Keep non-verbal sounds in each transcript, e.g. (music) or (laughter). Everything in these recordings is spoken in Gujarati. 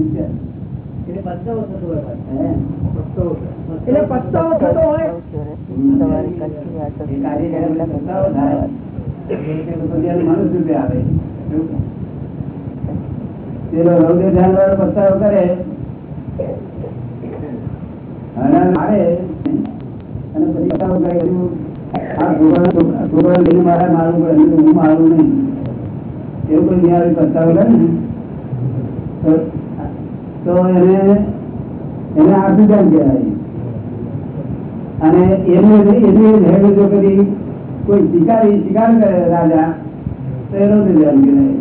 એટલે પસ્તાવો થતો હોય એટલે પસ્તાવો થતો હોય. આવે. પેલો રૌદ્ર ધ્યાન વાળો પસ્તાવો કરે. અને મારે. અને પછી પસ્તાવો કરે લઈને મારે મારવું પડે હું મારું નહીં. એવું કોઈ નિહાળી પસ્તાવો કરે ને? તો- એને ધ્યાન કહેવાય. અને એને એની હેડ જો કરી કોઈ શિકારી, શિકાર કરે રાજા, તો એનો ધ્યાન કહેવાય.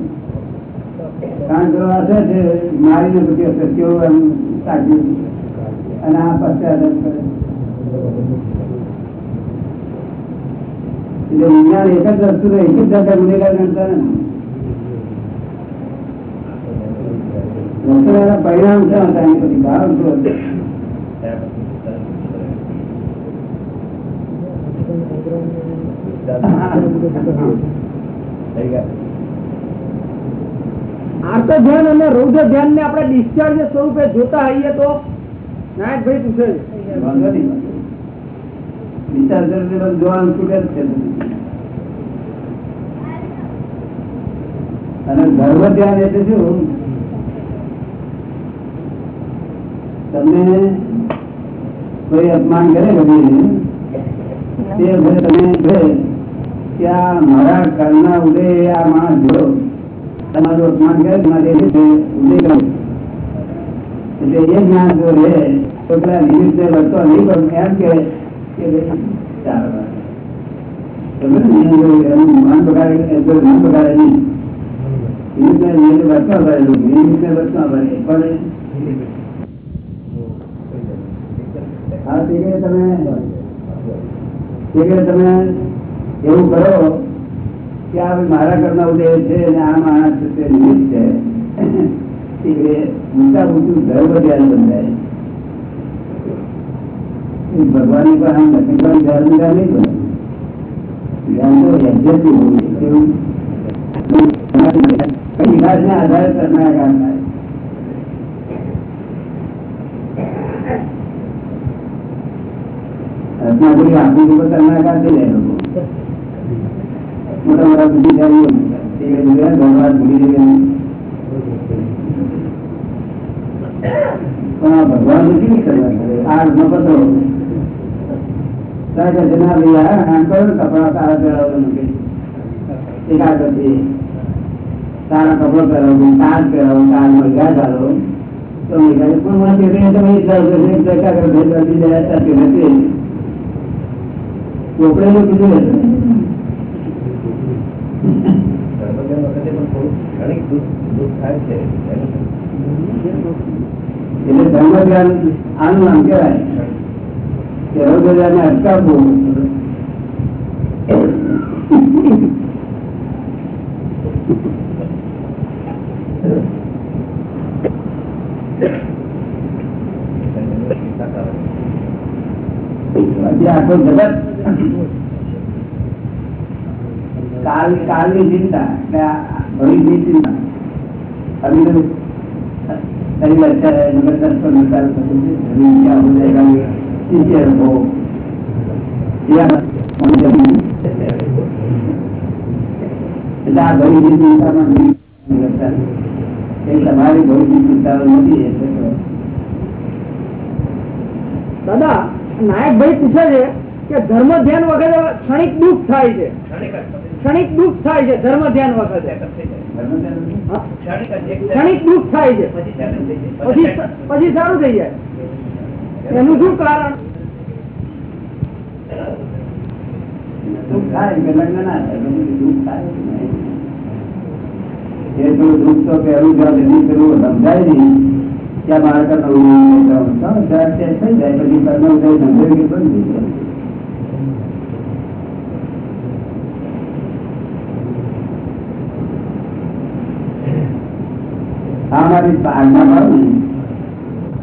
કારણ કે આ છે, મારીને બધી અસર કેવો એમ સાચી અને આ પશ્ચાત કરે. એટલે વિજ્ઞાન એક જ વસ્તુ એક જ જાતે ગુનેગાર ગણતા ને પરિણામ શું હતા એની પછી કારણ શું આર્ત ધ્યાન અને રૌદ્ર ધ્યાન ને આપણે ડિસ્ચાર્જ સ્વરૂપે જોતા હોઈએ તો? નાયકભાઈ પૂછે છે. વાંધો નહીં. વિચાર જોવાનું છૂટે જ છે. અને ધર્મ ધ્યાન એટલે શું? તમને કોઈ અપમાન કરે ગમે તે તમે કહે કે આ મારા ઘરના ઉદય, આ માણસ જો તમારું અપમાન કરે મારે ઉદય કરું. એટલે એ જ્ઞાન જો રહે તો પેલા નિમિત્તે વર્તો નહીં, પણ એમ કે મન બગાડે મન બગાડે નહીં. નિમિત્તે વર્તવા લોકો નિમિત્તે વર્તવા પડે, પણ તમે એવું કરો કે આ મારા ઘરના ઉદય છે અને આ માણસ છે તે નિમિત્ત છે. મોટા મોટું ધર્મ ધ્યાન બંધાય. ભગવાન પર આમ લક્ષ્મીભાઈ ધ્યાન ધ્યાન નહીં બને. આધારે કરનાર કામ રત્નાપુરી આપણી ઉપર થઈ જાય લોકો. મોટા મોટા ગુજરાત ભગવાન ભૂલી જાય પણ આ ભગવાન ને કરવા આ ન સાથે નથી ચોપડેલું કીધું હશે ધર્મધ્યાન વખતે પણ થોડું ઘણી દુઃખ દુઃખ થાય છે કીધું એટલે ધર્મ ધ્યાન આનું નામ કહેવાય. કે રૌદ્રને અટકાવવું. પછી આખો જગત ચિંતા અત્યારે એટલે આ ભવિષ્યની ચિંતામાં નહીં તમારી ભવિષ્યની ચિંતા નથી એટલે દાદા નાયકભાઈ પૂછે છે કે ધર્મ ધ્યાન વખતે ક્ષણિક દુઃખ થાય છે. ક્ષણિક દુઃખ થાય છે ધર્મ ધ્યાન વખતે ક્ષણિક દુઃખ થાય છે. પછી પછી સારું થઈ જાય. એનું શું કારણ? દુઃખ તો પહેલું જ્યાં પેલું સમજાય નહીં. ત્યાં બાળક થઈ જાય પછી કર્મ ઉદય સમજાય બંધ થઈ જાય. આ મારી આજ્ઞા પાડું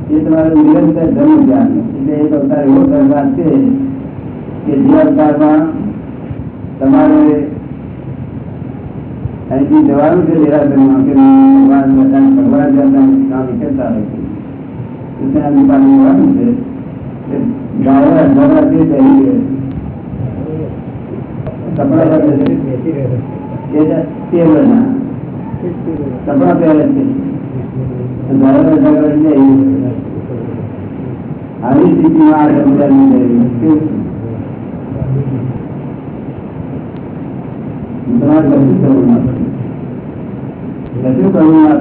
ને એ તમારું નિરંતર ધર્મ ધ્યાન એટલે એક અવતાર એવો ધર્મ છે કે જે અવતારમાં તમારે અહીંથી જવાનું છે દેરાસરમાં કે ભગવાન બધા ભગવાન જતા કામ કરતા હોય છે તો ત્યાં દુકાને જવાનું છે તે ગાવા અડધા તે જઈ ગયે. કપડા પહેરે છે એ જ ટેબલના કપડા પહેરે છે ગાવા અડધા જઈ આવી સ્થિતિમાં આ સમજાવી કશું કરવું ના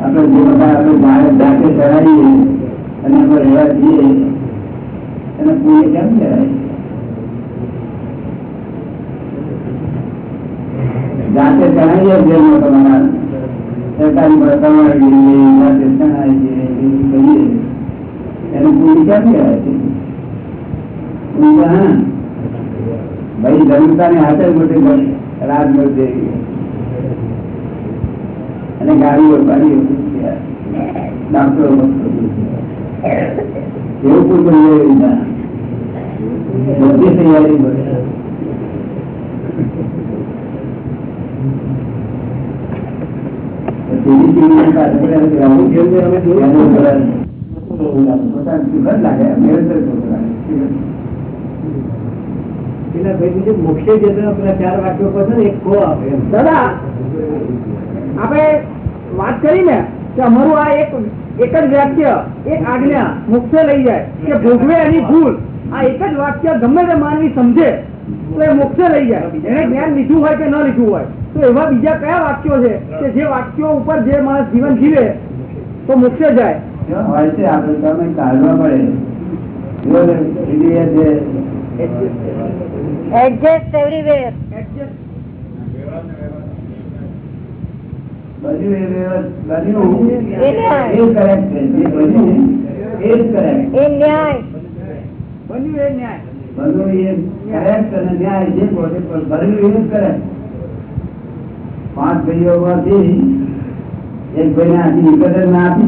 આપણે જે બધા આપણે બહાર જાતે ચડાવીએ અને આપણે રહેવા જઈએ એને પુણ્ય કેમ જાતે ચડાવીએ જેમ તમારા સરકારી પર તમારી જઈએ જાતે જણાવીએ કહીએ એનું પુણ્ય કેમ કહેવાય છે પુણ્ય હા ભાઈ જનતાને હાથે મોટી રાત મળશે અને ગાડીઓ ગાડીઓ ડાક્ટરો એવું કોઈ તૈયારી ના બધી તૈયારી પાસે મોક્ષે વાક્યો છે એક કો આપે દાદા આપણે વાત કરી ને? કે અમારું આ એક એક જ વાક્ય એક આજ્ઞા મોક્ષે લઈ જાય. કે ભોગવે એની ભૂલ. આ એક જ વાક્ય ગમે તે માનવી સમજે તો એ મોક્ષે લઈ જાય. એને જ્ઞાન લીધું હોય કે ન લીધું હોય. તો એવા બીજા કયા વાક્યો છે કે જે વાક્યો ઉપર જે માણસ જીવન જીવે તો મોક્ષે જાય? હોય છે આપણે તમે કાઢવા પડે. એડજસ્ટ ને એટલે એ જે એડજસ્ટ એવરીવેર બધું એ બધું એ ન્યાય. છે જે બધું એ જ એ ન્યાય. બન્યું એ ન્યાય. બધું એ correct અને ન્યાય જે બોલે પણ બધું એ જ પાંચ ભાઈઓમાંથી એક ભાઈને આથી વિકટ ના આપી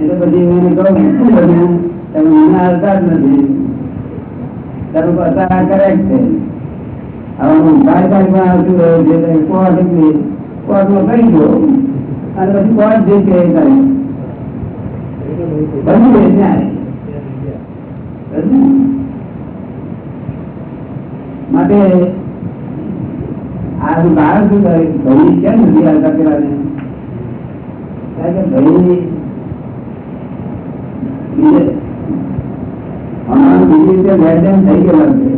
એટલે પછી મેં એને કહું શું બન્યું? તમે મને હાલતા જ નથી. તમે બધા કરેક્ટ છે. હવે હું ભાઈ માં આવતું રહ્યું છે કોણ એટલે કોર્ટમાં કહી પછી કોર્ટ જે કે કરે બધું એ ન્યાય. માટે આ બાર કારણ શું કરે ભાઈ કેમ નથી હાલતા પેલાને કારણ કે ભાઈ અમારું બીજી રીતે થઈ ગયેલા છે.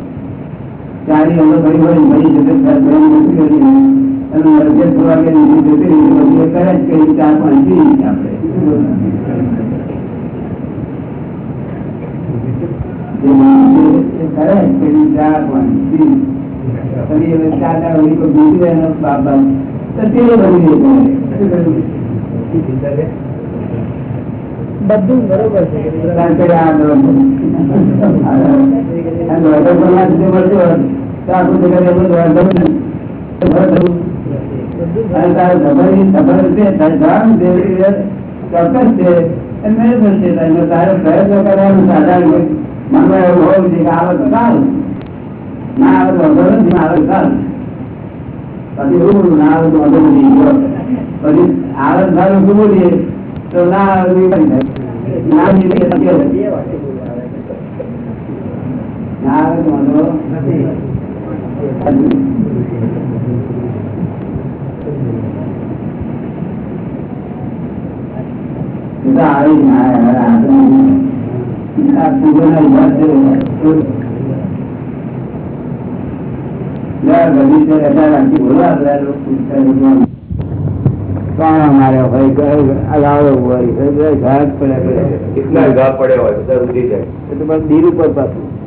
ચારી અમે ભાઈ ભાઈ જગત ભાઈ નથી કરી અને મરજે થોડા કે નીચે જતી રહી તો કરે જ કરી ચાર પાંચ આપણે. કરે જ કરી ચાર પાંચ પી. હવે ચાર ચાર વળી કોઈ બીજું એનો બાપ બાપ તો તે બની જાય બધું બરોબર છે. આખું જગત પછી એવું ના આવે તો પછી આવે સારું બોલીએ તો ના આવે. ના આવે તો નથી પડ્યા કેટલા ઘા પડ્યા હોય બધા રૂટી જાય એટલે દિલ ઉપર પાછું.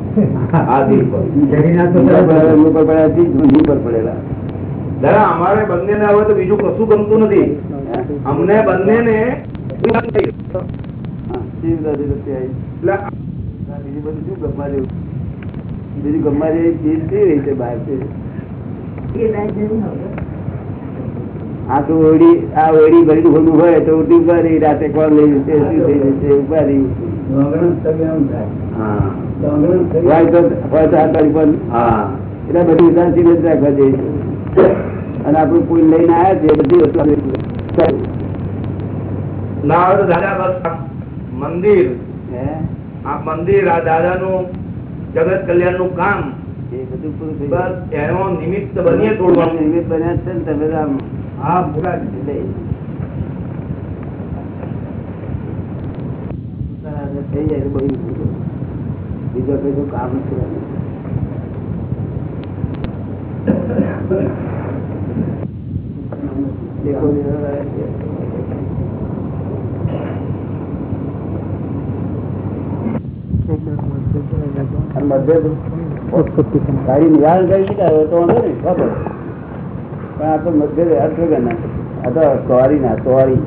દાદા અમારે બંને ને હવે તો બીજું કશું ગમતું નથી. અમને બંને ને હા, શિવ દાદી નથી આવી. એટલે આ બીજું બધું શું ગમવા જેવું? બીજું ગમવા જેવી ચીજ કઈ રહી છે? બહાર આ તો ઓડી આ ઓડી ભરી હોય તો ઉઠી રહી રાતે કોણ લઈ જશે શું થઈ જશે ઊભા હા અને આપણું કોઈ લઈને આવ્યા છે બધી વસ્તુ મંદિર. આ મંદિર આ દાદા નું જગત કલ્યાણનું કામ. એ બધું પૂરું થઈ બસ એનો નિમિત્ત બનીએ તોડવાનું. નિમિત્ત બન્યા છે ને તમે આમ હા પૂરા એટલે થઈ જાય તો બીજો કઈ કામ નથી તારી નિવારણ કરી શકાય તો વાંધો નહીં ખબર. પણ આ તો અર્થ વગર ના આ તો સોરી ના સોરી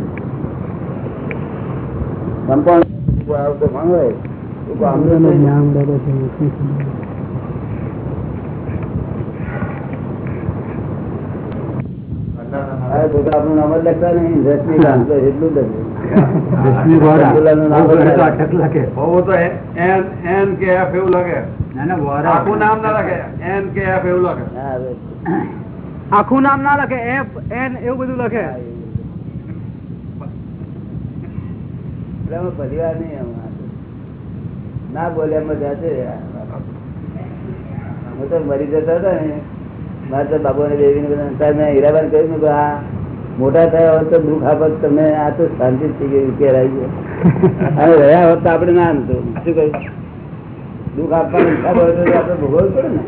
સંપૂર્ણ આવતો ભણ હોય તો કામનું નહીં. અરે તો તો આપણું નામ જ લખતા નહીં રશ્મિકાંત બસ એટલું જ હતું. પેલાનું નામ જ લખે. બહુ તો એન એન કે એફ એવું લાગે આખું નામ ના લાગે એન કે એફ એવું લાગે હા, બસ. આખું નામ ના લખે એફ એન એવું બધું લખે એટલે પરિવાર નહીં. ના બોલ્યા મજા છે હું તો મરી જતા હતા ને. મારે તો બાબુ ને દેવી ને બધા મેં હીરાબાન કહ્યું ને આ મોટા થયા હોત તો દુઃખ આપત તમે આ તો શાંતિ થઈ ગઈ આવી ગયો. અને રહ્યા હોત તો આપણે ના તો શું કહ્યું? દુઃખ આપવાની ઈચ્છા હોય તો આપણે ભોગવવું પડે ને.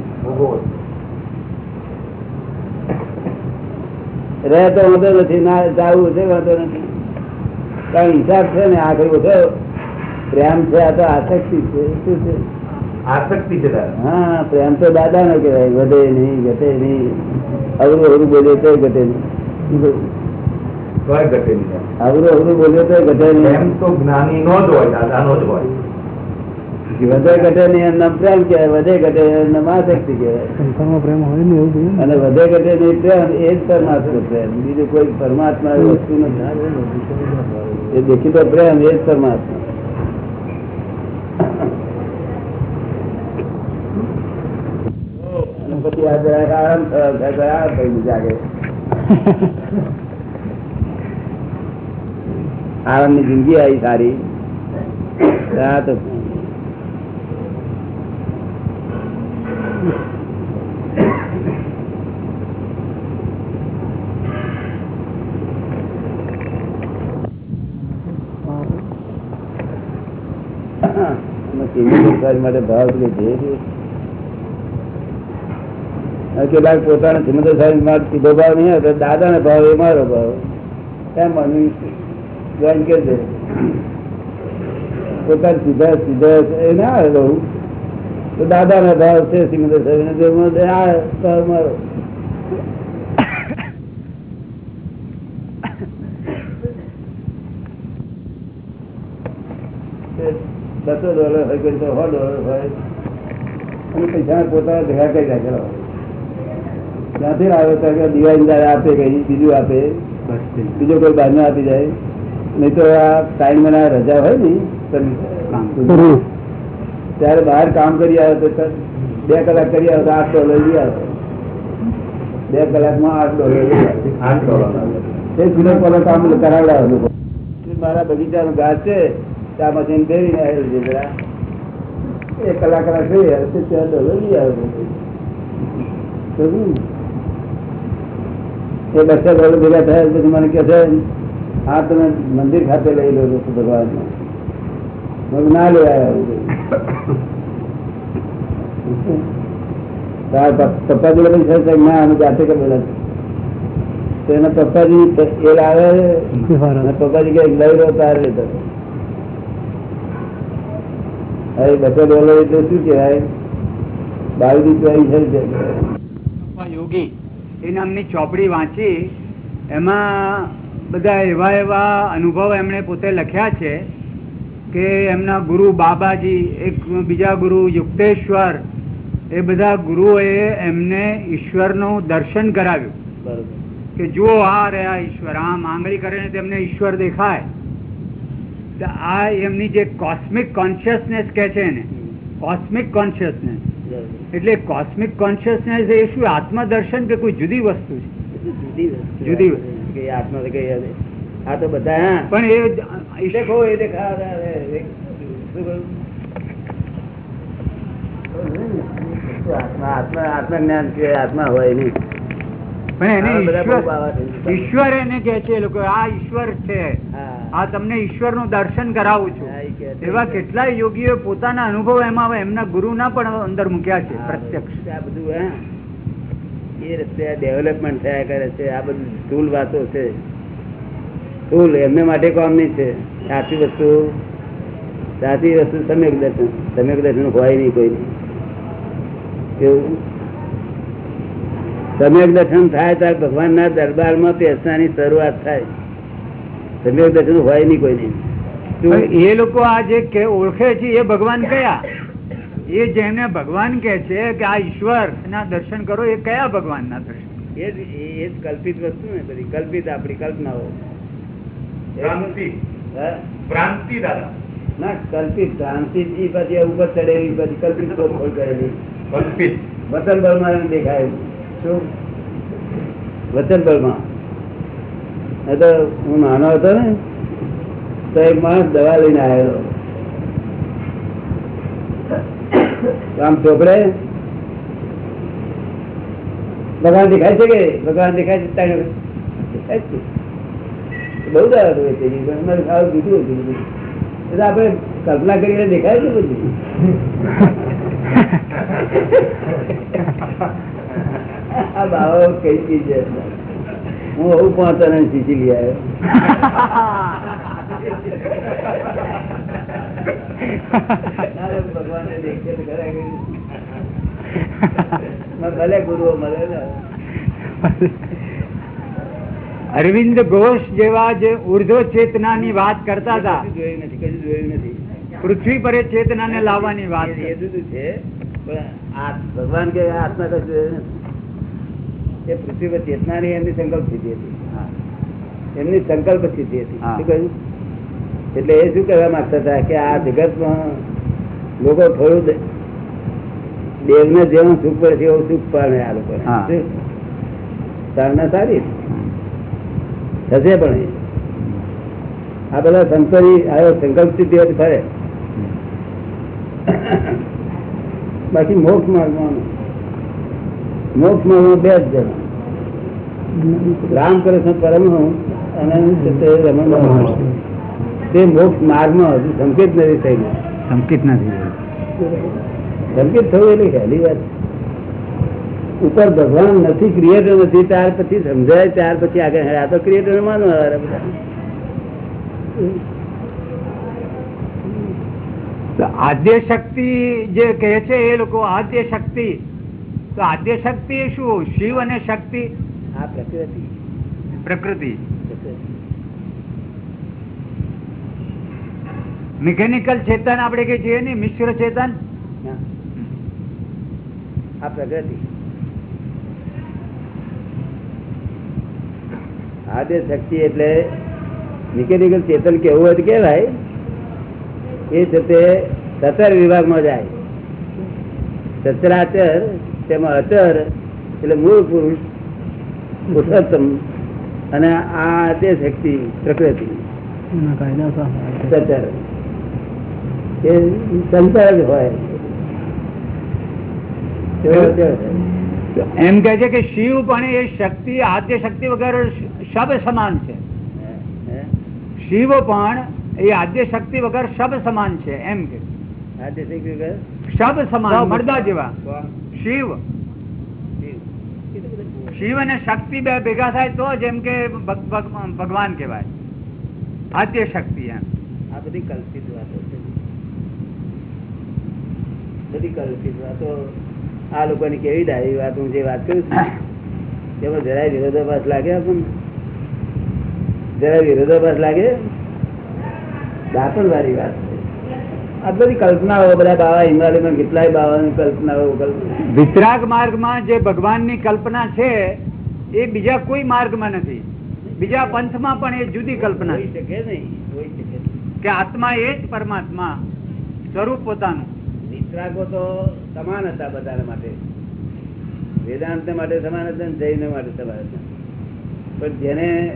રહે તો વાંધો નથી ના જવું છે વાંધો નથી. કારણ હિસાબ છે ને આ બધો પ્રેમ છે આ તો આસક્તિ છે. શું છે? આસક્તિ છે હા પ્રેમ તો દાદા નો કહેવાય વધે નહીં ઘટે નહીં. અવરું અવરું બોલે તો ઘટે નહીં. અવરું અવરું બોલે તો ઘટે એમ તો જ્ઞાની નો જ હોય દાદા નો જ હોય. વધે ઘટે નહીં એમના પ્રેમ કહેવાય વધે ઘટે એમના આસક્તિ કહેવાય અને વધે ઘટે નહીં પ્રેમ એ જ પરમાત્મા પ્રેમ. બીજું કોઈ પરમાત્મા એવી વસ્તુ નથી. એ દેખીતો પ્રેમ એ જ પરમાત્મા. અને પછી આ જરાક આરામ થયો, જરાક આરામ થઈ જાગે. આરામની જિંદગી આવી સારી. આ તો અને કેવી સંસારી સીધો ભાવ નહીં હતો દાદા ને ભાવ એ મારો ભાવ. એમ જોઈન કે પોતાના સીધા સીધા એ ના બહુ. તો દાદા ના ભાવ છે, શ્રીમંત સાહેબ આ મારો. ત્યાંથી આવે ત્યાં દિવાળી આપે કઈ બીજું આપે. બીજો કોઈ બહારનો આપી જાય. નહીં તો આ ટાઈમ મને રજા હોય ને ત્યારે બહાર કામ કરી આવે તો સર બે કલાક કરી આવે તો આઠ ડોલર લઈ આવે બે કલાકમાં આઠ ડોલર લઈ આવે આઠ ડોલર એ જુદો પેલો કામ કરાવડાવે લોકો. મારા બગીચાનું ઘાસ છે ત્યાં મશીન ફેરીને આવેલું છે જરા. એક કલાક કલાક થઈ આવે તો ચાર ડોલર લઈ આવે તો શું? એ બચ્ચા ડોલર ભેગા થયા પછી મને કહે છે હા તમે મંદિર ખાતે લઈ લો છો ભગવાન ના લેવાય આવું તારા પપ્પા જોડે છે ના અમે જાતે કરેલા છે. તો એના પપ્પાજી એ લાવે પપ્પાજી કે લઈ રહ્યો તાર લેતો હવે બચત બોલો એટલે શું કહેવાય? બાવીસ છે યોગી એ નામની ચોપડી વાંચી એમાં બધા એવા એવા અનુભવ એમણે પોતે લખ્યા છે. કે એમના ગુરુ બાબાજી એક બીજા ગુરુ યુક્તેશ્વર એ બધા ગુરુઓએ એમને ઈશ્વરનું દર્શન કરાવ્યું. કે જુઓ આ રહ્યા ઈશ્વર આમ આંગળી કરીને તેમને ઈશ્વર દેખાય. આ એમની જે કોસ્મિક કોન્શિયસનેસ કે છે ને કોસ્મિક કોન્શિયસનેસ. એટલે કોસ્મિક કોન્શિયસનેસ એ શું આત્મદર્શન કે કોઈ જુદી વસ્તુ છે? જુદી જુદી. આ તો બધા હા પણ એ આત્મા આત્મા છે આત્મા હોય નહીં. પણ એને બહુ ઈશ્વર. એને કે છે લોકો આ ઈશ્વર છે. આ તમને ઈશ્વરનું દર્શન કરાવું છું. એવા કેટલાય યોગીઓ પોતાના અનુભવ એમાં એમના ગુરુ ના પણ અંદર મૂક્યા છે પ્રત્યક્ષ. આ બધું હે. એ રસ્તે ડેવલપમેન્ટ થયા કરે છે આ બધું સ્થૂલ વાતો છે. સ્થૂલ એમને માટે કામની છે. સાચી વસ્તુ સાચી વસ્તુ સમ્યક દર્શન સમ્યક દર્શન હોય નહીં કોઈ. કેવું સમ્યક દર્શન થાય ત્યારે ભગવાનના દરબારમાં બેસવાની શરૂઆત થાય. સમ્યક દર્શન હોય નહીં કોઈ નહીં એ લોકો આ જે કે ઓળખે છે એ ભગવાન કયા? એ જેમને ભગવાન કે છે કે આ ઈશ્વર ના દર્શન કરો એ કયા ભગવાન ના દર્શન? એ જ એ જ કલ્પિત વસ્તુ ને બધી. કલ્પિત આપણી કલ્પનાઓ. ક્રાંતિ? ભ્રાંતિ દાદા. ના કલ્પિત ભ્રાંતિ થી પછી ઉપર ચડેલી પછી કલ્પિત શોધખોળ કરેલી. કલ્પિત. વતન બળમાં દેખાય. શું? વતન બળમાં. એ તો હું નાનો હતો ને તો એક માણસ દવા લઈને આવેલો આમ ચોપડે. ભગવાન દેખાય છે કે ભગવાન દેખાય છે ત્યાં દેખાય છે. દીધું હતું એટલે આપણે કલ્પના કરીને દેખાય છે બધું. હું હું પાંચ અને શીખી લઈ આવ્યો. તો ખરા ભલે ગુરુઓ મળે ને. અરવિંદ ઘોષ જેવા જે ઉર્ધ્વ ચેતનાની વાત કરતા હતા. જોયું નથી કશું જોયું નથી. પૃથ્વી પર ચેતના ને લાવવાની વાત એ- જુદું છે ભગવાન કે આત્મા કશું જોયું નથી. એ પૃથ્વી પર ચેતનાની એમની સંકલ્પ સ્થિતિ હતી. એમની સંકલ્પ સ્થિતિ હતી. શું કહ્યું? એટલે એ શું કહેવા માંગતા હતા કે આ જગતમાં લોકો થોડું દેવ દેવને જેવું સુખ પડે છે એવું સુખ પામે આ લોકો સારી? થશે પણ. આ બધા સંતોની આવ્યો સંકલ્પ સ્થિતિ ફરે બાકી મોક્ષ માર્ગવાનું મોક્ષ માર્ગમાં બે જ જણા. રામકૃષ્ણ પરમહંસ અને રમણ તે મોક્ષ માર્ગમાં હજુ સંકેત નથી થયેલું. સંકેત નથી સંકેત થયું એટલે હેલી વાત. ઉપર ભગવાન નથી ક્રિએટર નથી ત્યાર પછી સમજાય ત્યાર પછી આગળ આ તો ક્રિએટર તો આદ્ય શક્તિ જે કહે છે એ લોકો આદ્ય શક્તિ. તો આદ્ય શક્તિ શું? શિવ અને શક્તિ? આ પ્રકૃતિ. પ્રકૃતિ. મિકેનિકલ ચેતન આપણે કે છીએ ને? મિશ્ર ચેતન. આ પ્રગતિ. આદ્ય શક્તિ એટલે મિકેનિકલ ચેતન કેવું હોય તો કેવાય એ છે તે સતર વિભાગમાં જાય. સચરાચર તેમાં અચર એટલે મૂળ પુરુષ પુરુષોત્તમ અને આ તે શક્તિ પ્રકૃતિ. સચર એ સંતર જ હોય. એમ કે છે કે શિવ પણ એ શક્તિ આદ્ય શક્તિ વગર શબ સમાન છે. શિવ પણ એ આદ્ય શક્તિ વગર શબ સમાન છે એમ કે. શબ સમાન મરદા જેવા. શિવ. શિવ. અને શક્તિ બે ભેગા થાય તો જેમ કે ભગ- ભગ- ભગવાન કહેવાય. આદ્ય શક્તિ એમ. આ બધી કલ્પિત વાતો છે. બધી કલ્પિત વાતો. આ લોકોની કેવી ડાયરી વાત હું જે વાત કરું છું. (coughs) તેમાં જરાય વિરોધાભાસ લાગે આપણને? જરાય વિરોધાભાસ લાગે? દાખલ વાળી વાત. આ બધી કલ્પનાઓ બધા બાવા હિમાલયમાં કેટલાય બાવાની કલ્પનાઓ કલ્પના. વિતરાગ માર્ગમાં જે ભગવાનની કલ્પના છે એ બીજા કોઈ માર્ગમાં નથી. બીજા પંથમાં પણ એ જુદી કલ્પના શકે નહીં. કે આત્મા એ જ પરમાત્મા સ્વરૂપ પોતાનું. વિતરાગો તો સમાન હતા બધા માટે. વેદાંત માટે સમાન હતા જૈન માટે સમાન હતા. પણ જેને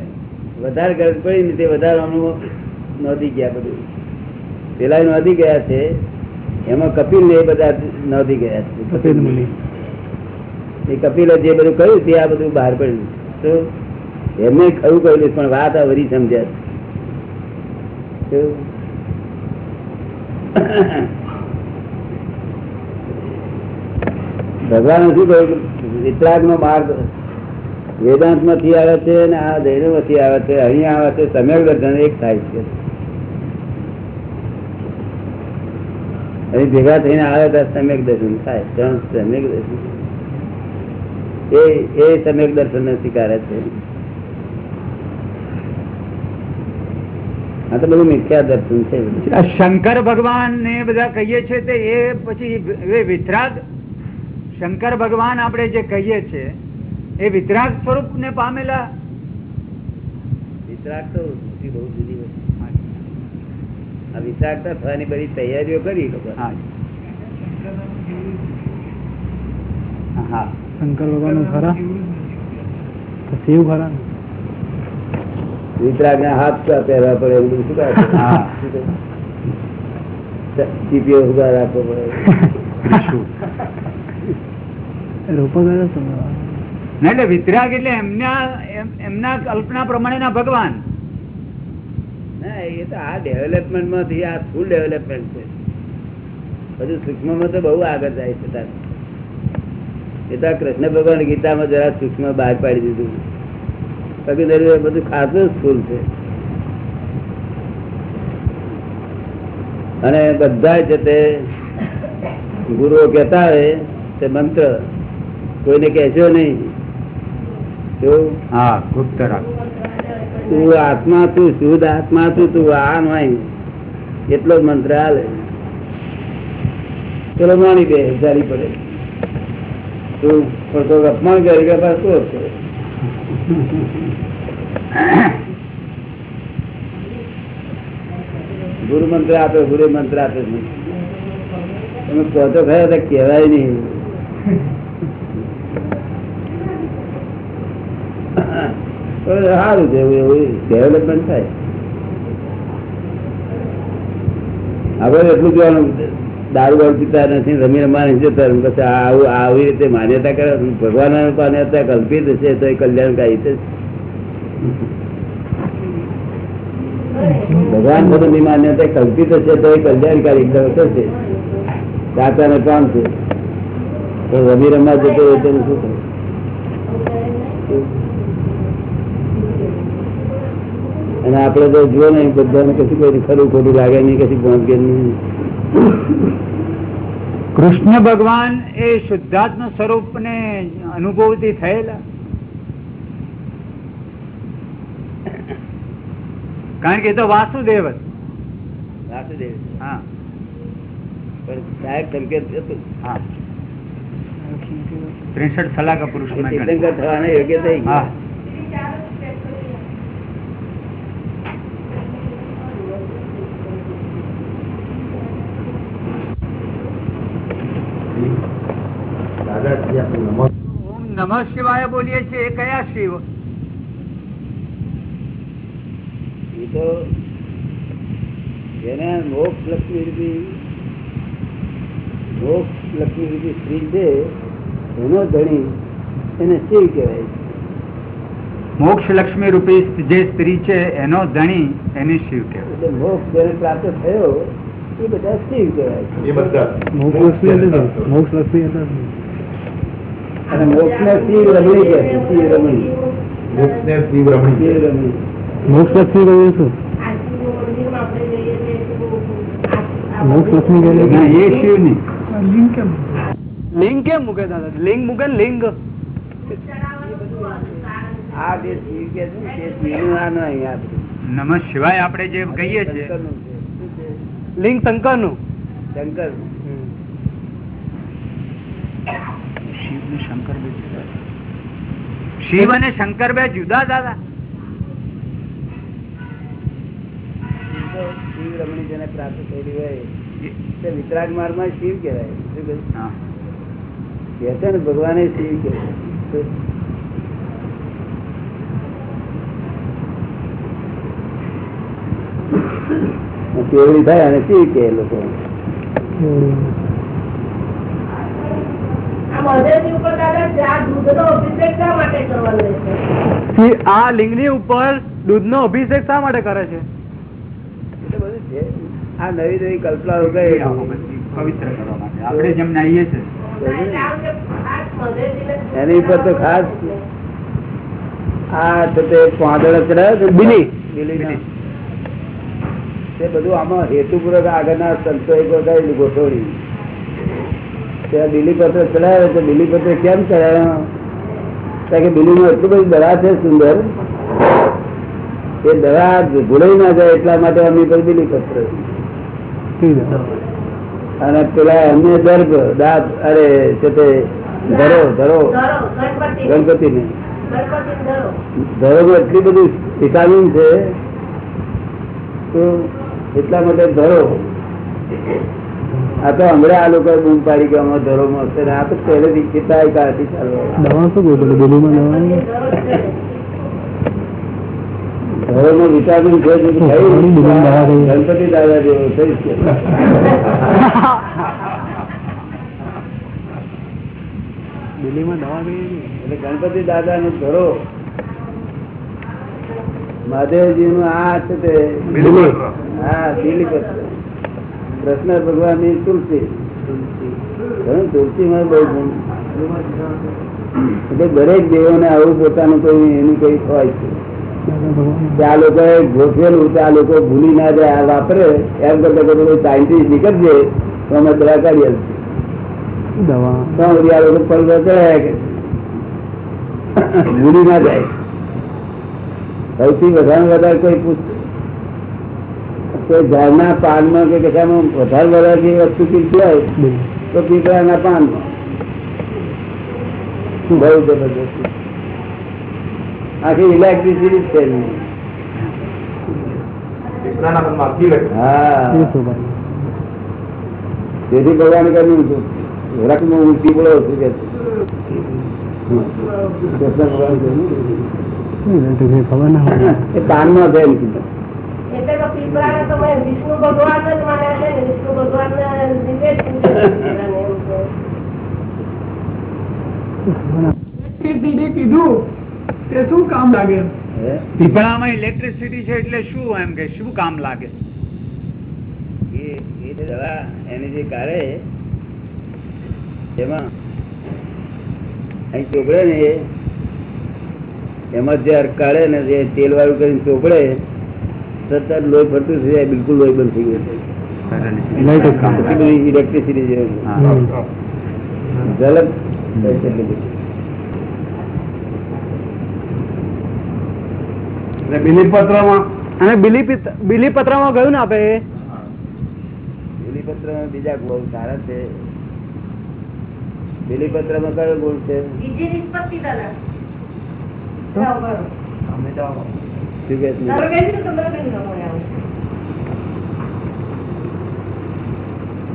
વધારે ગરજ પડી ને તે વધારે નોંધી ગયા બધું. પેલા નોંધી ગયા છે એમાં કપિલ ને એ બધા નોંધી ગયા છે. કપિલ એ કપિલે જે બધું કહ્યું તે આ બધું બહાર પડ્યું. તો એમને ખરું કહ્યું પણ વાત આ વરી સમજ્યા? ભગવાન શું કહ્યું? વિતરાગ નો માર્ગ વેદાંતમાંથી આવે છે અને આ દૈનમાંથી આવે છે, અહીંયા આવે છે સમ્યક દર્શન એક થાય છે. અહીં ભેગા થઈને આવે તો સમ્યક દર્શન થાય સમ્યક દર્શન એ એ સમ્યક દર્શન ને સ્વીકારે છે. આ તો બધું મિથ્યા દર્શન છે. શંકર ભગવાન ને બધા કહીએ છીએ તે એ પછી એ વિતરાગ. શંકર ભગવાન આપણે જે કહીએ છીએ એ વિતરાગ સ્વરૂપ ને પામેલા. વિતરાગ તો બહુ જુદી વસ્તુ. આ વિતરાગતા થવાની બધી તૈયારીઓ કરી લોકો. હા. હા. શંકર ભગવાન ખરા શિવ ખરા? વિતરાગ ના હાથ પહેરવા પડે એવું બધું શું. ટીપીઓ ઊભા રાખવો પડે (laughs) તમે. એટલે વિતરાગ એટલે એમના એમના કલ્પના પ્રમાણેના ભગવાન. એ તો આ ડેવલપમેન્ટમાંથી આ ફૂલ ડેવલપમેન્ટ છે. બધું સૂક્ષ્મ તો બહુ આગળ જાય છે એ તો કૃષ્ણ ભગવાન ગીતામાં જરા સૂક્ષ્મ બહાર પાડી દીધું. બાકી બધું ખાતું જ ફૂલ છે. અને બધા છે તે ગુરુઓ કહેતા હોય તે મંત્ર કોઈને કહેશો નહીં. હા ગુપ્ત રાગ તું આત્મા તું શુદ્ધ આત્મા તું તું આ નહીં એટલો જ મંત્ર હાલે. ચલો માની દે સારી પડે. તું પણ કોઈ અપમાન કરી કે પાસ શું ગુરુ મંત્ર આપે ગુરુ મંત્ર આપે. તમે કહો તો ખરા કહેવાય નહીં તો સારું છે ડેવલપમેન્ટ થાય. આપણે એટલું જોવાનું દારૂ વાળું પીતા નથી રમી રમવા નથી જતા પછી આવું આવી રીતે માન્યતા કરે ભગવાન માન્યતા કલ્પિત છે, તો એ કલ્યાણકારી છે. ભગવાન પોતાની માન્યતા કલ્પિત છે, તો એ કલ્યાણકારી થશે કાચા ને કામ છે. તો રમી રમવા જતો હોય તો શું કરે અને આપડે તો જો ને બધાને કશું કોઈ ખરું ખોટું લાગે નહીં કશું પહોંચે નહીં. કૃષ્ણ ભગવાન એ શુદ્ધાત્મ સ્વરૂપ ને અનુભવથી થયેલા. કારણ કે એ તો વાસુદેવ વાસુદેવ હા. પણ સાહેબ સંકેત હતું. હા. ત્રેસઠ સલાકા પુરુષ થવાના યોગ્ય થઈ ગયા. નમઃ શિવાય બોલીએ છીએ એ કયા શિવ? એ તો જેને મોક્ષ લક્ષ્મી રૂપી મોક્ષ લક્ષ્મી રૂપી સ્ત્રી છે એનો ધણી એને શિવ કહેવાય મોક્ષ લક્ષ્મી રૂપી જે સ્ત્રી છે એનો ધણી એને શિવ કહેવાય. એટલે મોક્ષ જેને પ્રાપ્ત થયો એ બધા શિવ કહેવાય એ બધા. મોક્ષ લક્ષ્મી મોક્ષ લક્ષ્મી? અને મોક્ષ ને શિવ રમણી કે શિવ રમણી મોક્ષને શિવ શિવ રમણી મોક્ષ લક્ષ્મી કહ્યું શું? મોક્ષ લક્ષ્મી ના, એ શિવ નહીં. લિંગ કેમ? મૂકે દાદા? લિંગ મૂકે લિંગ. આ જે શિવ કે છે શિવનું આ નહીં આ નમ શિવાય આપણે જે કહીએ છીએ? લિંગ શંકરનું શંકર ને શંકર બે જુદા શિવ અને શંકર બે જુદા દાદા. શિવ રમણી જેને પ્રાપ્ત થયેલી હોય તે વિતરાગ માર્ગમાં શિવ કહેવાય. શું કહે છે ને ભગવાને શિવ કહેવાય કેવડી થાય અને શિવ કે લોકો. આ લિંગની ઉપર દૂધ નો અભિષેક શા માટે કરે છે? આ નવી નવી બધી પવિત્ર કરવા માટે. આપણે જેમ નાહીએ છીએ એની ઉપર તો ખાસ આ તો તે પાંદડા બિલી. તે બધું આમાં હેતુપૂર્વક આગળના સંતો ગોઠવણી. ત્યાં બિલીપત્ર ચડાવે તો બિલીપત્ર કેમ ચડાવ્યો કારણ કે બિલીમાં એટલું બધું દવા છે સુંદર એ દવા ભૂલાઈ ના જાય એટલા માટે અમે પર બિલીપત્ર અને પેલા અમને દર્ભ દાંત અરે છે તે ધરો ધરો ગણપતિ ને ધરોમાં એટલી બધી વિટામિન છે તો એટલા માટે ધરો. આ તો હમણાં આ લોકો બૂમ પાડી કે અમારો ધરો મળશે ને આ તો પહેલેથી કેટલા કાળથી ચાલુ દવા શું દિલ્હીમાં વિટામિન છે જે ઘણી ખાઈ બધી દવા થઈ. ગણપતિ દાદા જેવો થઈ છે દિલ્હીમાં દવા કઈ એટલે ગણપતિ દાદા નો ધરો. મહાદેવજી નું આ છે તે. હા હા બિલીપત્ર કૃષ્ણ ભગવાનની તુલસી. તુલસી માં બહુ ગુણ. એટલે દરેક દેવોને આવું પોતાનું કોઈ એનું કઈ હોય છે આ લોકો ગોઠવેલું આ લોકો ભૂલી ના જાય આ વાપરે. એમ કરતા કરતા સાયન્ટિસ્ટ નીકળજે તો અમે દવા કાઢી આવશે દવા. તો આ લોકો ચડાયા કે ભૂલી ના જાય. સૌથી વધારે વધારે કોઈ પૂછ કોઈ ઝાડના પાનમાં કે કશામાં વધારે વધારે જે વસ્તુ પીતી હોય તો પીપળાના પાનમાં. બહુ જબરદસ્ત આખી ઇલેક્ટ્રિસિટી છે તેથી ભગવાન કર્યું હતું રકમો હું પીપળો છું કે. કૃષ્ણ ભગવાન પાનમાં છે એમ કીધું. વિષ્ણુ ભગવાન જ માને છે ને વિષ્ણુ ભગવાન (laughs) કીધું તે શું કામ લાગે? પીપળામાં ઇલેક્ટ્રિસિટી છે એટલે શું એમ કે શું કામ લાગે? એ એ દવા એની જે કાઢે એમાં અહીં ચોપડે ને એ એમાં જે કાઢે ને જે તેલ વાળું કરીને ચોપડે જ લોહી ફરતું થઈ જાય બિલકુલ લોહી બંધ થઈ ગયું ઇલેક્ટ્રિસિટી જેવું ઝલક અને બિલીપત્રમાં ગયું ને આપે? બિલીપત્ર બીજા બહુ સારા છે. બિલીપત્રમાં કયો ગુણ છે? બીજી નિષ્પત્તિ દાદા શું કહે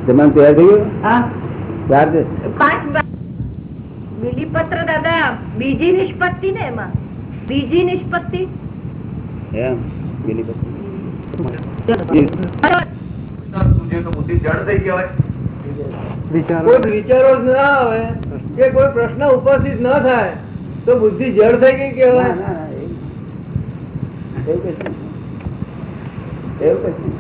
તમારે તૈયાર થઈ ગયું બિલીપત્ર દાદા બીજી નિષ્પત્તિ ને એમાં બીજી નિષ્પત્તિ એમ બિલીપત્ર સૂજે તો બુદ્ધિ જડ થઈ કહેવાય વિચારો કોઈ વિચારો જ ના આવે કે કોઈ પ્રશ્ન ઉપસ્થિત ન થાય તો બુદ્ધિ જડ થઈ ગઈ કેવાય એવું કશું. એવું કશું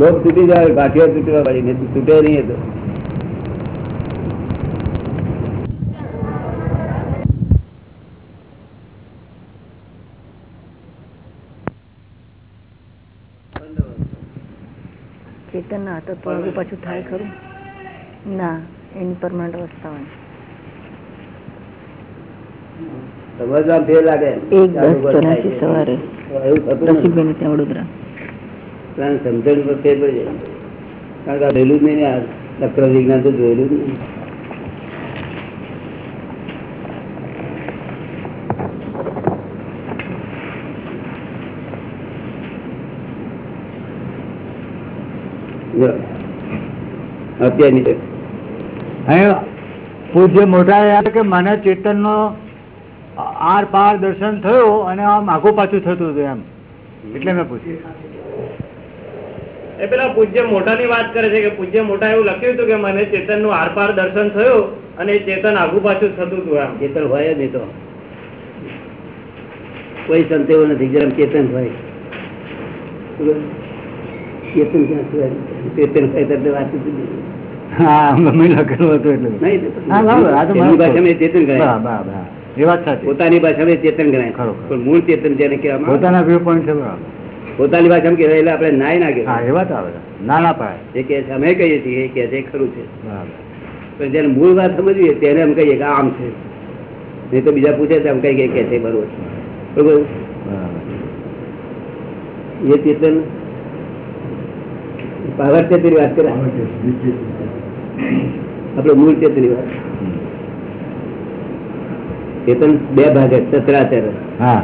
લોક તૂટી જાય ગાંઠિયા તૂટવા પડી ને તૂટે નહીં તો. ચેતન ના હાથો પગ પાછું થાય ખરું? ના એની પરમાનન્ટ અવસ્થા હોય સમજવા ફેર લાગે. એક દસ ચોરાસી સવારે. રસિકભાઈ ત્યાં વડોદરા. કારણ સમજણ પર ફેર પડી જાય. કારણ કે આ જોયેલું જ નહીં આ ચક્ર વિજ્ઞાન તો જોયેલું જ નહીં. અત્યારની પૂજ્ય મોટા કે મને ચેતન નો આર પાર દર્શન થયું અને આમ આગુ પાછું થતું હતું એમ. એટલે મેં પૂછ્યું. એ પેલા પૂજ્ય મોટા ની વાત કરે છે કે પૂજ્ય મોટા એવું લખ્યું હતું કે મને ચેતનનું આરપાર દર્શન થયું અને ચેતન આગુ પાછું થતું હતું એમ. ચેતન હોય જ નહીં તો. કોઈ સંત એવો નથી જેમ ચેતન હોય. ચેતન ચેતન હોય તો વાત હા મેં લખેલું હતું એટલે. નહીં, ચેતન. એ વાત સાચી. પોતાની ભાષામાં ચેતન ગણાય. પણ મૂળ ચેતન જેને કહેવામાં પોતાના વ્યૂ પોઈન્ટ પોતાની ભાષામાં કહેવાય એટલે આપણે નાય ના હા કહેવાય એ વાત આવે ના ના પાડે એ કે છે અમે કહીએ છીએ એ કહે છે ખરું છે. પણ જેને મૂળ વાત સમજવી તેને એમ કહીએ કે આમ છે. નહીં તો બીજા પૂછે તો એમ કહીએ કે છે બરોબર બરોબર? એ ચેતન? પાવર ચેતની વાત કરે. આપડે મૂળ ચેતની વાત. ચેતન બે ભાગે સચરાચર હા.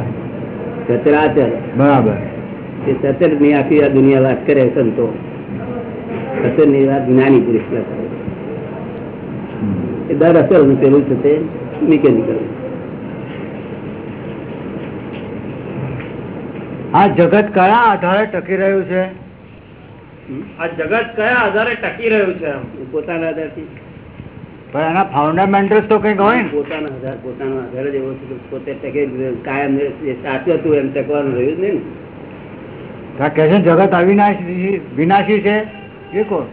સચરાચર બરાબર. એ સચરની આખી આ દુનિયા વાત કરે સંતો. સચરની વાત જ્ઞાની પુરુષ વાત કરે. એ દર અસરનું પેલું છે તે મિકેનિકલ આ જગત કયા આધારે ટકી રહ્યું છે? આ જગત કયા આધારે ટકી રહ્યું છે પોતાના આધારથી. પણ એના ફાઉન્ડામેન્ટલ્સ તો કંઈક હોય ને. પોતાના આધાર પોતાનો આધાર જ એવો છે પોતે ટકે કાયમ સાચું હતું એમ ટકવાનું રહ્યું જ નહીં ને. કહે છે જગત અવિનાશી વિનાશી છે? એ કોણ?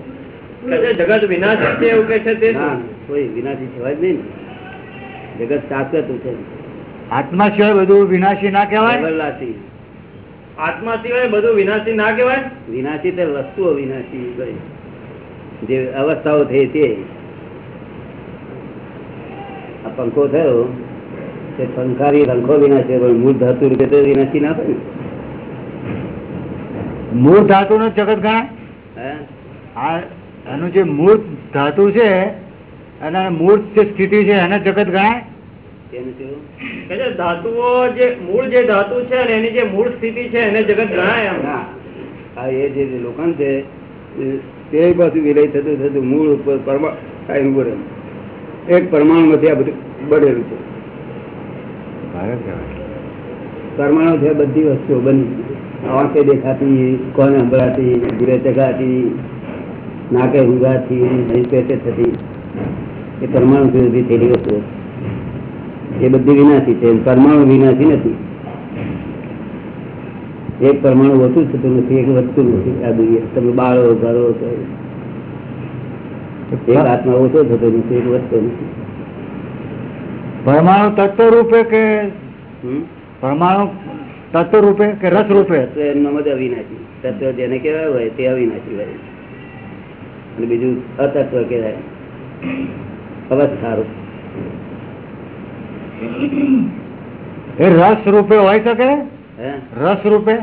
જગત વિનાશી છે એવું કે છે તે કોઈ વિનાશી થવાય જ નહીં ને. જગત શાશ્વત છે આત્મા સિવાય બધું વિનાશી ના કહેવાય? everlasting. આત્મા સિવાય બધું વિનાશી ના કહેવાય? વિનાશી તે વસ્તુઓ વિનાશી. જે અવસ્થાઓ થઈ તે. આ પંખો થયો તે પંખારી રંખો વિના છે પણ મૂળ ધાતુ રૂપે તો વિનાશી ના થાય મૂળ ધાતુ નું જગત ગણાય? એનું જે મૂળ ધાતુ છે અને મૂળ જે સ્થિતિ છે એને જગત ગણાય? ધાતુઓ જે મૂળ જે ધાતુ છે અને એની જે મૂળ સ્થિતિ છે એને જગત ગણાય. આ એ જે લોખંડ છે તે પાછું વિલય થતું થતું મૂળ ઉપર પરમા. એક પરમાણુ માંથી આ બધું બનેલું છે. પરમાણુ છે બધી વસ્તુઓ બની. આંખે દેખાતી કોને સંભળાતી ધીરે ચગાતી નાકે ઊંઘાતી પેટે થતી. એ પરમાણુ સુધી થયેલી વસ્તુઓ. એ બધી વિનાશી છે. પરમાણુ વિનાશી નથી. એક પરમાણુ વધુ થતું નથી એક વધતું નથી. આ દુનિયા. તમે બાળો ઘરો એક આત્મા ઓછો થતો નથી એક વધતો નથી. પરમાણુ તત્વ રૂપે કે પરમાણુ તત્વ રૂપે કે રસ રૂપે? એમનામ જ અવિનાશી. તત્વ જેને કહેવાય હોય તે અવિનાશી હોય. અને બીજું અતત્વ કહેવાય. અવસ્થારૂપ. એ રસ રૂપે હોય શકે? હે? રસ રૂપે?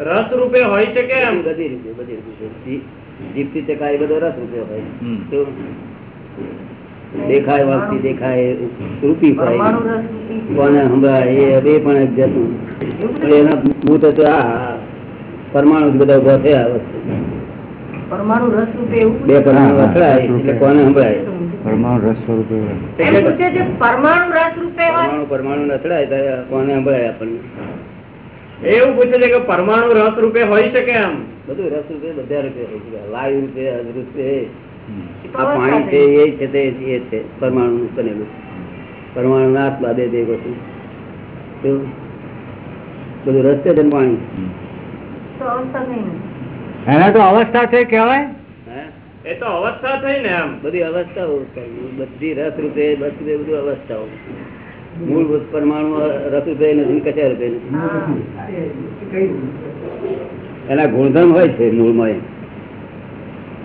રસ રૂપે હોય છે કે એમ. બધી રીતે બધી રીતે. જીભથી ચકાય બધો રસ રૂપે હોય. દેખાય વાગતી દેખાય રૂપી હોય. કોને સંભળાય એ બે પણ એક જાતનું એના ભૂત તો આ પરમાણુ બધા ઊભા થયા વસ્તુ. પરમાણુ રસ રૂપે બે પરમાણુ અથડાય એટલે કોને સંભળાય? પરમાણુ રસ સ્વરૂપે પરમાણુ રસ રૂપે પરમાણુ પરમાણુ અથડાય ત્યારે કોને સંભળાય આપણને? એવું પૂછે છે કે પરમાણુ રસ રૂપે હોય શકે એમ બધું રસ રૂપે બધા રૂપે હોય છે. વાયુ રૂપે અજ રૂપે આ પાણી છે એ છે તે એ છે. પરમાણુ બનેલું. પરમાણુ ના આત્મા દે દે બધું રસ્તે છે ને પાણી? તો એને તો અવસ્થા છે કેવાય હે? એ તો અવસ્થા થઈ ને એમ. બધી અવસ્થાઓ બધી રસ રૂપે બસ રૂપે બધું અવસ્થાઓ. મૂળભૂત પરમાણુ રસ નથી કચા રૂપે એના ગુણધર્મ હોય છે મૂળમાં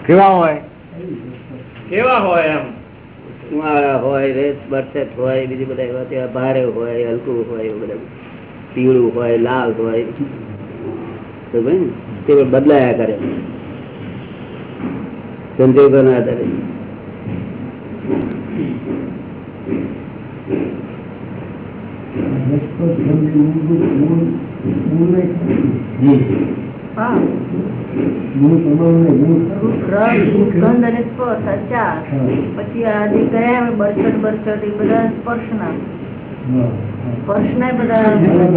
કેવા હોય? કેવા હોય એમ? કુંવાળા હોય રેત બરસેટ હોય બીજું બધા એવા તેવા ભારે હોય હલકું હોય એવું બધા. પીળું હોય લાલ હોય. તો તે બદલાયા કરે. સંજોગોના આધારે હા રસ ગંધ અને સ્પર્શ આ ચાર પછી આ જે ગયા એ બધા સ્પર્શના. સ્પર્શના બધા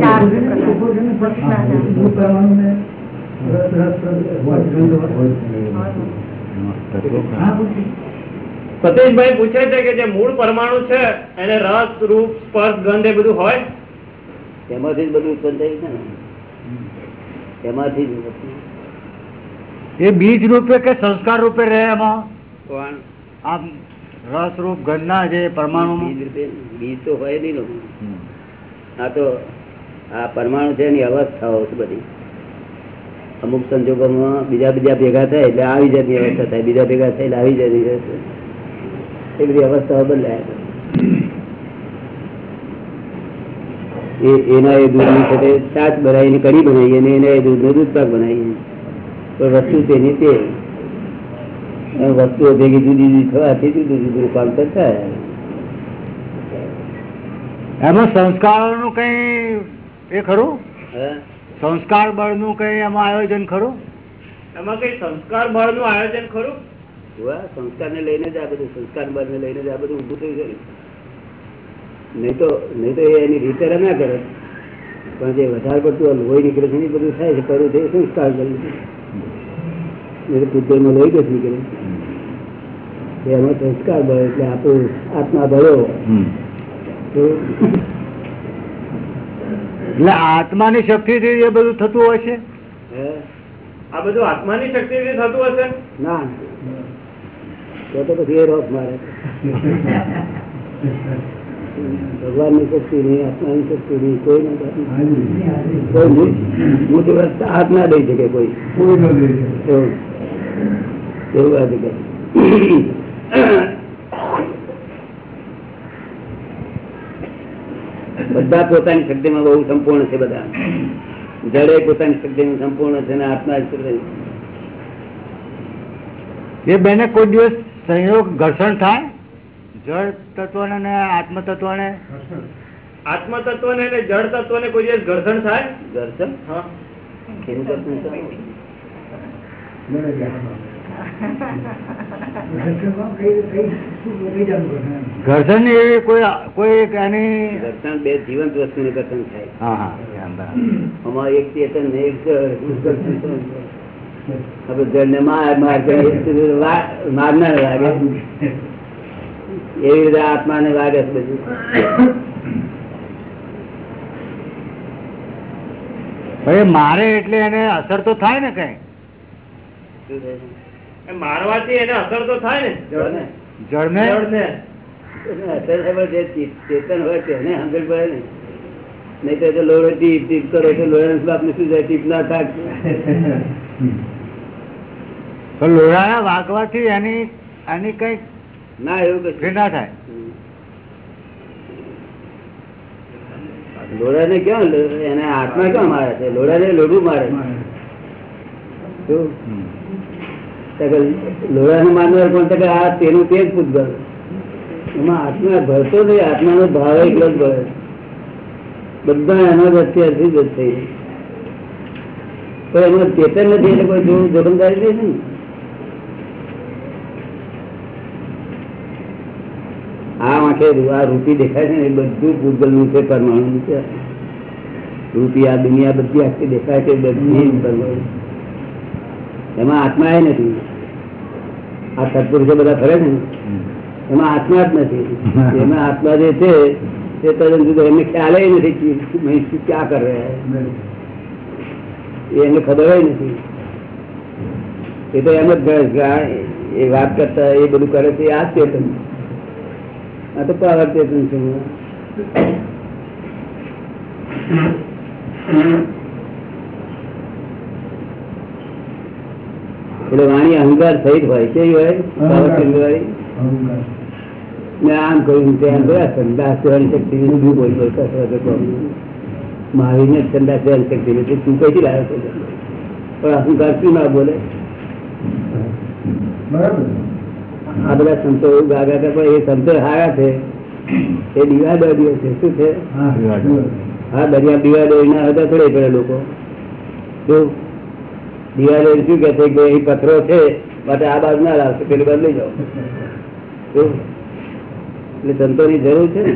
ચાર પ્રકાર. સતીશભાઈ પૂછે છે કે જે મૂળ પરમાણુ છે એને રસ રૂપ સ્પર્શ ગંધ એ બધું હોય? એમાંથી જ બધું ઉત્પન્ન થયું છે ને. એમાંથી જ એ બીજ રૂપે કે સંસ્કાર રૂપે રહે એમાં? આમ રસ રૂપ ગંધના જે પરમાણુ બીજ રૂપે બીજ તો હોય નહીં ને. આ તો આ પરમાણુ છે એની અવસ્થાઓ છે બધી. અમુક સંજોગોમાં બીજા બીજા ભેગા થાય એટલે આવી જતી અવસ્થા થાય. બીજા ભેગા થાય એટલે આવી જતી અવસ્થા. એ બધી અવસ્થાઓ બદલાય. એ એના એ દૂધની સાથે છાશ બનાવીને કઢી બનાવીએ અને એના એ દૂધનો દૂધ પાક બનાવીએ. તો વસ્તુ તેની તે. વસ્તુઓ ભેગી જુદી જુદી થવાથી જુદું જુદું તો થાય. એમાં સંસ્કારોનું કઈ એ ખરું? હા. સંસ્કાર બળનું કઈ એમાં આયોજન ખરું? એમાં કઈ સંસ્કાર બળનું આયોજન ખરું? સંસ્કારને લઈને જ આ બધું સંસ્કાર બળને લઈને જ આ બધું ઊભું થયું છે નહીં તો નહીં તો એ એની રીતે ના કરે. પણ જે વધારે પડતું લોહી નીકળે છે એ બધું થાય છે કરું તે સંસ્કાર કરે છે નહીં લોહી કશું નીકળે. એમાં સંસ્કાર બળ એટલે આપણું આત્મા ભળ્યો એટલે આત્માની શક્તિથી એ બધું થતું હોય છે? હે? આ બધું આત્માની શક્તિથી થતું હશે? ના. તો તો પછી એ રોગ મારે ભગવાનની શક્તિ નહીં આત્માની શક્તિ નહીં કોઈ ના કોઈ મુ- મોટી વાત હાથ ના દઈ શકે કોઈ એવું એવું વાત છે. બધા પોતાની શક્તિમાં બહુ સંપૂર્ણ છે બધા જડે પોતાની શક્તિમાં સંપૂર્ણ છે અને આત્મા જ એ બેને કોઈ દિવસ સંયોગ ઘર્ષણ થાય? જળ તત્વ ને આત્મ તત્વને આત્મ તત્વ ને જળ તત્વ ને કોઈ ઘર્ષણ થાય? ઘર્ષણ? ની એવી કોઈ કોઈ એક એની ઘર્ષણ બે જીવંત વસ્તુનું દર્શન થાય. હા હા અમારે એક ચેતન ને એક જળને માર માર કરીએ તો વા- મારનાર લાગે. એવી રીતે આત્માને લાગે છે બધું. હવે મારે એટલે એને અસર તો થાય ને કઈ? મારવાથી એને અસર તો થાય ને. જળને? જળને? અસર જે ચે- ચેતન હોય તેને સમજણ પડે ને. નહીં તો ટીપ ટીપ કરો તો લોડન્સ બાપ ને શું જાય ટીપ ના થાય (laughs) તો લોહાના વાગવાથી એની એની કઈ ના એવું કઈ ના થાય. લોડા ને ક્યાં એને હાથમાં ક્યાં મારે છે? લોડા ને લોડું મારે. લોડા ને મારનાર પણ તો આ તેનું તે જ પૂતગલ. એમાં આત્મા ભરતો નહીં આત્માનો ભાવ એટલો જ ભરે બધા એના જ અત્યારથી જ થઈ પણ એમાં ચેતન નથી એટલે કોઈ જોવું જોખમદારી નહીં. ને આંખે આ રૂપી દેખાય છે ને, એ બધું ભૂગલનું છે પરમાણુ છે રૂપી આ દુનિયા બધી આખી દેખાય છે બધી પરમાણુ. એમાં આત્મા એ નથી. આ સત્પુરુષો બધા ફરે ને. એમાં આત્મા જ નથી. એમાં આત્મા જે છે, એ તદ્દન એમને ખ્યાલ નથી કે ક્યાં કર. રહ્યા હૈ. એ એમને ખબર નથી. એ તો એમ જ એ વાત કરતા એ બધું કરે છે આ જ ચેતન આ તો પાવર ચેતન છે. એટલે વાણી અહંકાર સહિત હોય કેવી હોય? પાવર ચેતન વાળી મેં આમ કહ્યું તેમ કહ્યું સંદાસ જવાની શક્તિ શું બોલ બોલ મહાવીર ને સંદાસ જવાની શક્તિ નથી તું કઈ લાવ્યો છે? પણ અહંકાર શું ના બોલે? બરાબર. આ બધા સંતો ગાગા કરે પણ એ સંતો હારા છે. એ દીવા દર્દીઓ છે. શું છે? હા દરિયા દીવા દોરી ના હતા થોડે પડે લોકો. શું દીવા દોરી શું કે છે કે એ પથરો છે માટે આ બાજુ ના લાવશે પેલી બાજુ લઈ જાઓ? એટલે સંતોની જરૂર છે ને.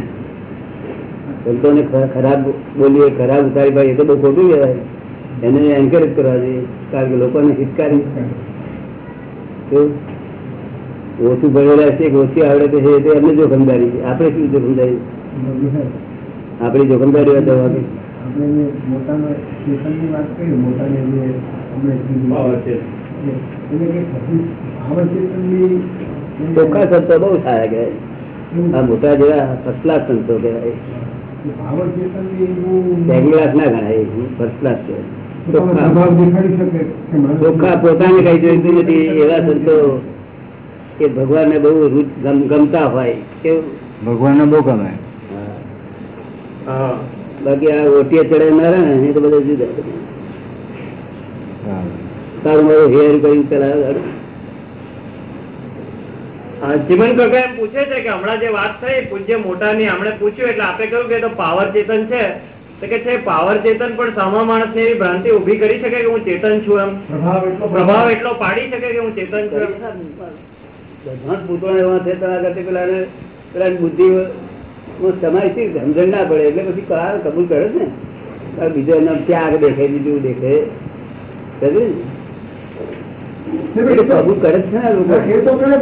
સંતોને ખરાબ બોલીએ ખરાબ ઉતારી ભાઈ એ તો બહુ ખોટું કહેવાય. એને એન્કરેજ કરવા જોઈએ કારણ કે લોકોને હિતકારી? ઓછું ભણેલા છે કે ઓછી આવડે છે એ એમને જોખમદારી છે. આપણે શું જોખમદારી? આપણી જોખમદારી વાત સ્ટેશનની ચોખ્ખા સંતો બહુ સારા કહેવાય. આ મોટા જેવા ફર્સ્ટ ક્લાસ સંતો કહેવાય. સેકન્ડ ક્લાસ ના ગણાય ફર્સ્ટ ક્લાસ કહેવાય ચોખ્ખા પોતાને કઈ જોઈતું નથી એવા સંતો કે ભગવાનને બહુ ગમતા હોય કેવું? ભગવાનને બહુ ગમે. બાકી આ ઓટીએ ચડાવનારા ને એ તો બધા જુદા તારું મારું હેર કર્યું ચલાવે હા, કાકા એમ પૂછે છે કે હમણાં જે વાત થઈ પૂજ્ય મોટાની હમણે પૂછ્યું એટલે આપણે કહ્યું કે તો પાવર ચેતન છે. તો કે છે પાવર ચેતન પણ સામા માણસ ને એવી ભ્રાંતિ ઊભી કરી શકે કે હું ચેતન છું એમ? પ્રભાવ એટલો પ્રભાવ એટલો પાડી શકે કે હું ચેતન છું એમ? બધા પૂતળા એવા છે તો આગળ પેલા પેલા બુદ્ધિ સમયથી સમજણ ના પડે એટલે પછી કાર કબૂલ કરે જ ને. આ બીજો એનો ત્યાગ દેખે બીજું દેખે. કબૂલ કરે છે ને લોકો. ને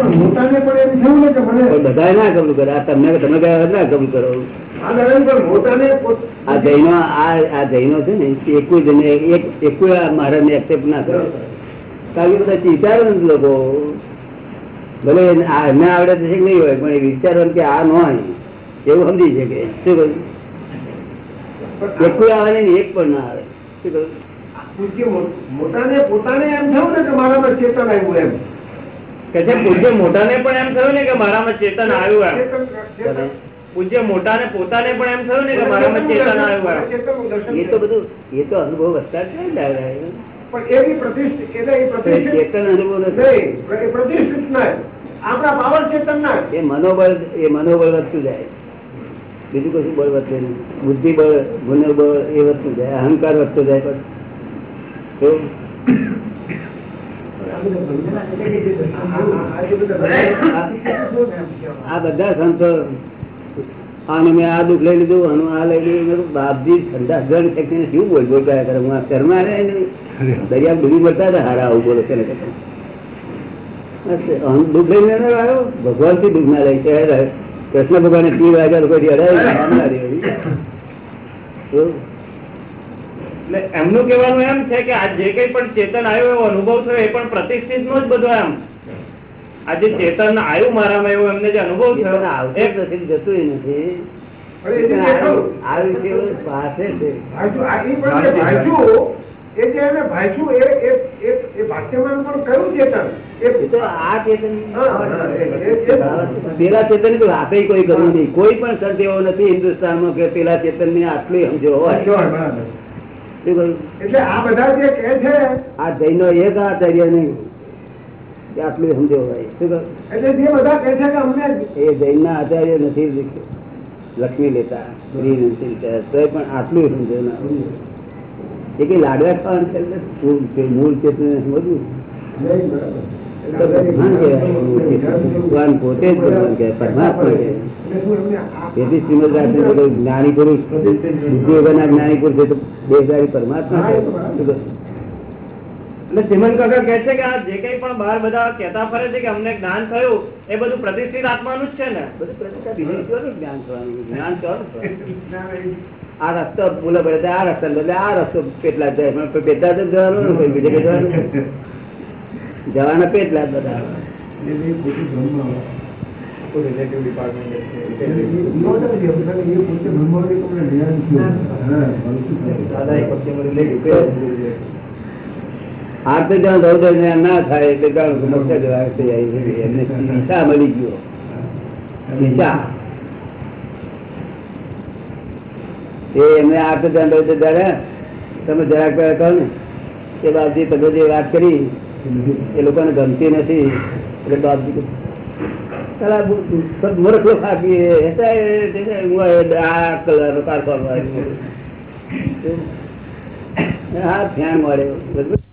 ના કરે. આ તમને તમે કયા ના કબૂલ કરો? આ નરેન્દ્ર મોટાને પોત- આ જૈનો આ જૈનો છે ને એકું જઈને એક એકું આ મહારાજને એક્સેપ્ટ ના કરે. કારણ કે બધા વિચારે લોકો. ભલે એમને આવડે તો છે નહીં હોય પણ એ વિચારે કે આ ન હોય એવું સમજી શકે. શું કહ્યું? એકું આવે ને એક પણ ના આવે. શું કહ્યું? પૂજ્ય મોટાને પોતાને એમ થયું ને કે મારામાં ચેતન આવ્યું એમ. કે પૂજ્ય મોટાને પણ એમ થયું ને કે મારામાં ચેતન આવ્યું એમ. પૂજ્ય મોટાને પોતાને પણ એમ થયું ને કે મારામાં ચેતન આવ્યું એ તો બધું એ તો અનુભવ વધતા છે ને. પણ એવી પ્રતિષ્ઠિત એટલે એ પ્રતિષ્ઠિત ચેતન અનુભવ નથી. પ્રતિષ્ઠિત ના આપણા પાવર ચેતન ના એ મનોબળ એ મનોબળ વધતું જાય. બીજું કશું બળ વધતું નહીં. બુદ્ધિ બળ મનોબળ એ વધતું જાય. અહંકાર વધતો જાય પણ. તો આ બધા સંતો આને મેં આ દુઃખ લઈ લીધું અને આ લઈ લીધું. બાપજી ઠંડા ગણ શક્તિને શું બોલ બોલ કર્યા કરે? હું આ શર્મા રહે ને દરિયા ડૂબી મળતા હતા. હારા આવું બોલો છે ને કે. આનું દુઃખ લઈને આવ્યો ભગવાનથી દુઃખ ના લઈ છે કૃષ્ણ ભગવાને પી વાગ્યા લોકો એમનું કહેવાનું એમ છે કે આ જે કઈ પણ ચેતન આવ્યો એવો અનુભવ થયો એ પણ પ્રતિષ્ઠિત નો જ બધો એમ. આ જે ચેતન આવ્યું મારામાં એવું એમને જે અનુભવ થયો. આવતું જ નથી જતું નથી. છે. પાસે છે ભાઈજુ, આ ઈ પણ જે ભાઈજુ, એ જે એને ભાઈજુ, એ- એ- એ- એ ભાષ્યમાં પણ કયું ચેતન? એ- એ તો આ ચેતન હા, હા, એ- એ- એ- પેલા ચેતનની તો વાતે કોઈ કરવું નહીં કોઈ પણ સંત એવો નથી હિન્દુસ્તાનમાં કે પેલા ચેતનની આટલી સમજો હોય જોય, બરાબર. શું કહ્યું? એટલે આ બધા જે કહે છે આ જૈનો એક આચાર્ય નહીં કે આટલું સમજો હોય શું કહ્યું? એટલે જે બધા કહે છે કે અમને એ જૈન ના આચાર્ય નથી લક્ષ્મી લેતા સ્ત્રી નથી લેતા તોય પણ આટલું સમજો ના એ કઈ લાડવા ખાવાનું છે છે- મૂળ ચેતન ભગવાન પોતે જ ભગવાન કે પરમાત્મા આ- તેથી શ્રીમદ રાજચંદ્ર જ્ઞાની પુરુષ વગરના જ્ઞાની પુરુષ તો બે બેહજારી પરમાત્મા. એટલે શ્રીમંત કાકા કહે છે કે આ જે કઈ પણ બહાર બધા કહેતા ફરે છે કે અમને જ્ઞાન થયું એ બધું પ્રતિષ્ઠિત આત્માનું જ છે ને બધું પ્રતિષ્ઠા જ્ઞાન થવાનું? જ્ઞાન થવાનું? આ રસ્તો ભૂલો પડે આ રસ્તા બદલે આ રસ્તો પેટલા જાય. પણ પેટલા જ જવાનું ને કોઈ બીજે જવાનું. જવાના પેટલા બધા. આ તો જ્યાં દોડ ના થાય એટલે. એમને દિશા મળી ગયો. દિશા એ એમને આર્થદંડ હોય છે ત્યારે. તમે જરાક કહો ને. એ બાપજી તમે જે વાત કરી, એ લોકોને ગમતી નથી. એટલે બાપજી સબ મૂર્ખ લોકો આપી એસા એ- આ કલર આવ્યો." હા ફેન મળે. બધું